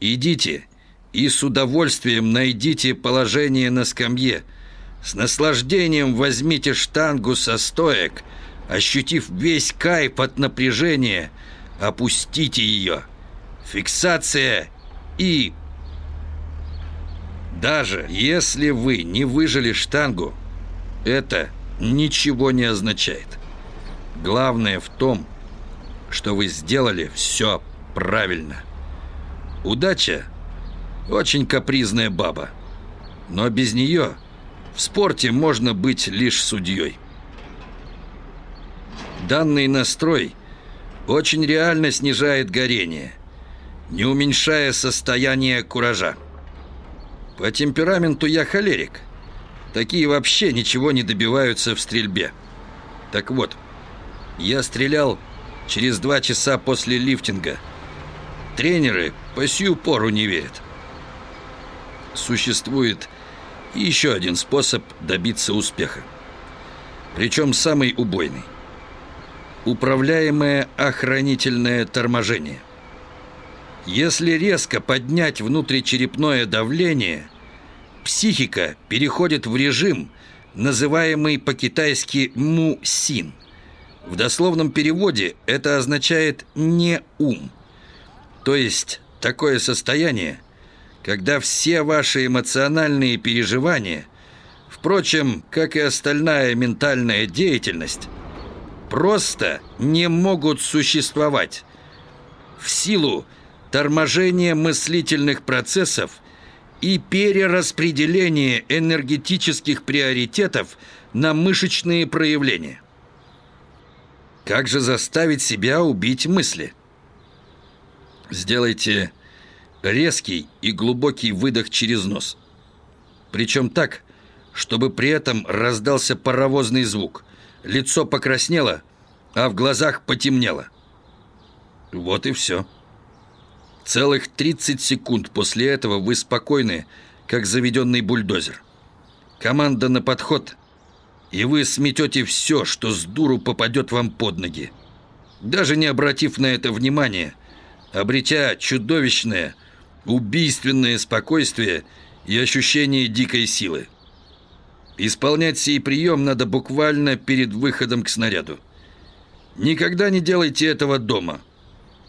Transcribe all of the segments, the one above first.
Идите и с удовольствием найдите положение на скамье. С наслаждением возьмите штангу со стоек, ощутив весь кайф от напряжения, опустите ее. Фиксация и... Даже если вы не выжили штангу, это ничего не означает. Главное в том, что вы сделали все правильно. Удача – очень капризная баба. Но без нее в спорте можно быть лишь судьей. Данный настрой очень реально снижает горение, не уменьшая состояние куража. По темпераменту я холерик. Такие вообще ничего не добиваются в стрельбе. Так вот, я стрелял через два часа после лифтинга. Тренеры по сию пору не верят. Существует еще один способ добиться успеха. Причем самый убойный. Управляемое охранительное торможение. Если резко поднять внутричерепное давление, психика переходит в режим, называемый по-китайски му-син – в дословном переводе это означает «не ум». То есть такое состояние, когда все ваши эмоциональные переживания, впрочем, как и остальная ментальная деятельность, просто не могут существовать в силу торможения мыслительных процессов и перераспределения энергетических приоритетов на мышечные проявления. Как же заставить себя убить мысли? Сделайте резкий и глубокий выдох через нос. Причем так, чтобы при этом раздался паровозный звук. Лицо покраснело, а в глазах потемнело. Вот и все. Целых 30 секунд после этого вы спокойны, как заведенный бульдозер. Команда на подход – и вы сметете все, что с дуру попадет вам под ноги. Даже не обратив на это внимания, обретя чудовищное, убийственное спокойствие и ощущение дикой силы. Исполнять сей прием надо буквально перед выходом к снаряду. Никогда не делайте этого дома.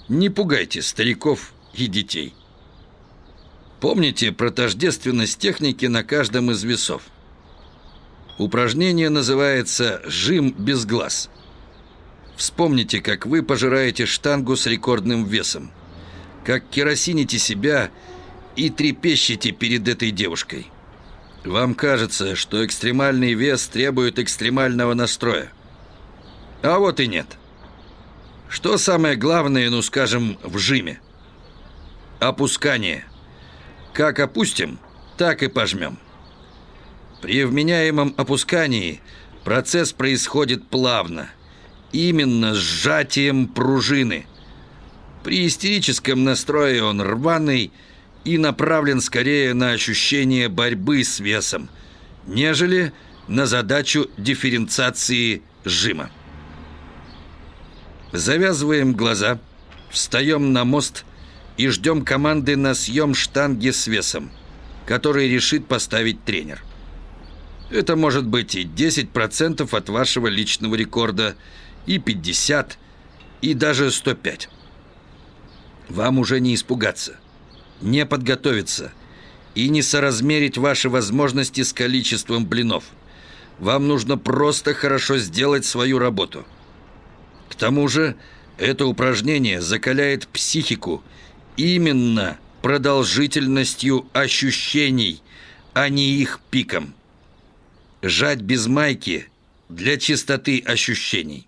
Не пугайте стариков и детей. Помните про тождественность техники на каждом из весов. Упражнение называется «жим без глаз». Вспомните, как вы пожираете штангу с рекордным весом. Как керосините себя и трепещете перед этой девушкой. Вам кажется, что экстремальный вес требует экстремального настроя. А вот и нет. Что самое главное, ну скажем, в жиме? Опускание. Как опустим, так и пожмем. При вменяемом опускании процесс происходит плавно, именно сжатием пружины. При истерическом настрое он рваный и направлен скорее на ощущение борьбы с весом, нежели на задачу дифференциации жима. Завязываем глаза, встаем на мост и ждем команды на съем штанги с весом, который решит поставить тренер. Это может быть и 10% от вашего личного рекорда, и 50, и даже 105. Вам уже не испугаться, не подготовиться и не соразмерить ваши возможности с количеством блинов. Вам нужно просто хорошо сделать свою работу. К тому же, это упражнение закаляет психику именно продолжительностью ощущений, а не их пиком. Жать без майки для чистоты ощущений.